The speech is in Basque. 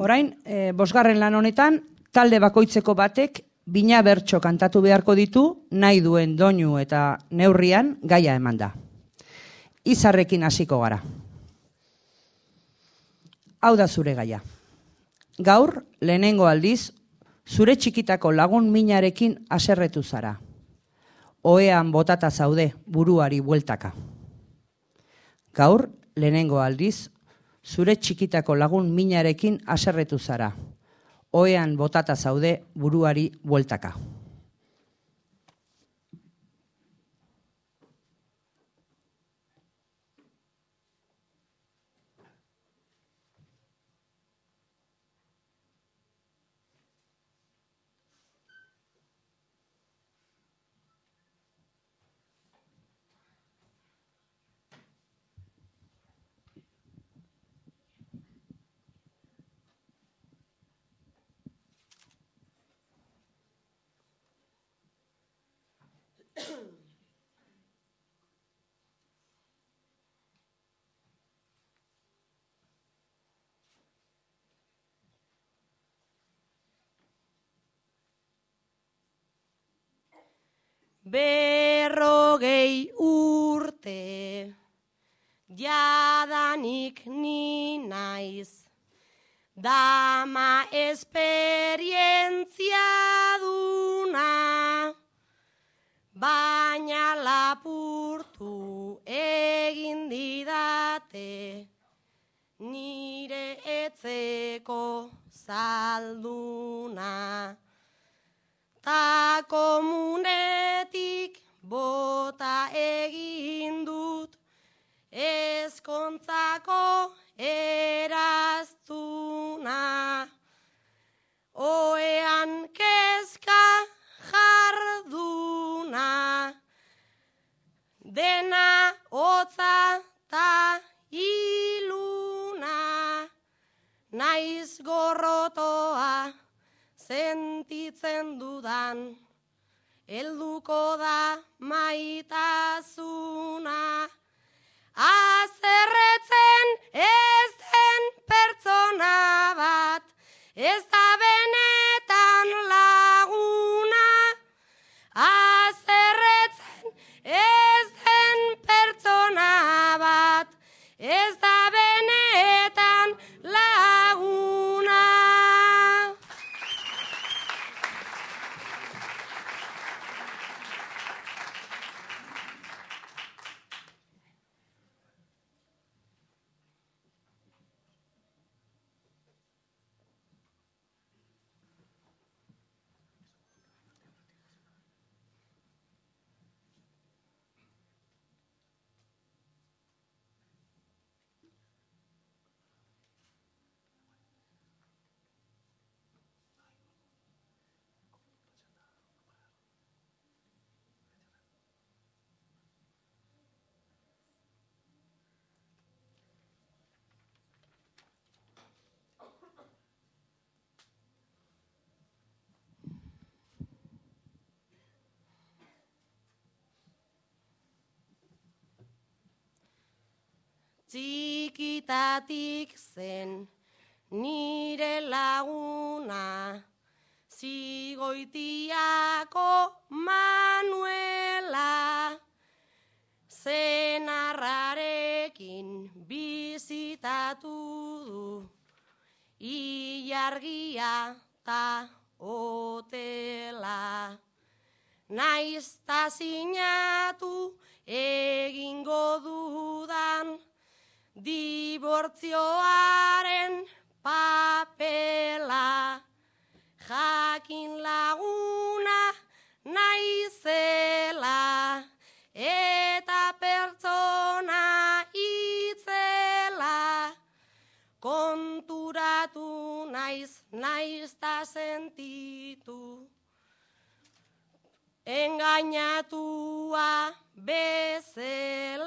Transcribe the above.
orain, e, bosgarren lan honetan, talde bakoitzeko batek, bina bertso kantatu beharko ditu, nahi duen doinu eta neurrian gaia eman da. Izarrekin hasiko gara. Hau da zure gaia. Gaur, lehenengo aldiz, zure txikitako lagun minarekin aserretu zara. Oean botata zaude buruari bueltaka. Gaur, lehenengo aldiz, zure txikitako lagun minarekin aserretu zara. Oean botata zaude buruari bueltaka. Berrogei urte. Jadanik ni naiz. Dama esperientzia duna. Baina lapurtu egin didate. Nire etzeko zalduna ta komunetik bota egin dut. Ezkontzako eraztuna. Oean kezka jarduna. Dena hotza ta iluna. Naiz gorrotoa sentitzen dudan, helduko da maitasuna. Azerretzen ez den pertsona bat, ez da benetan laguna. Azerretzen ez den pertsona bat, ez da benetan laguna. Txikitatik zen nire laguna, zigoitiako Manuela, zenarrarekin bizitatu du, ilargia ta hotela. Naizta sinatu egingo dudan, dibortzioaren papela. Jakin laguna naizela. Eta pertsona itzela. Konturatu naiz naizta sentitu. Engainatua bezela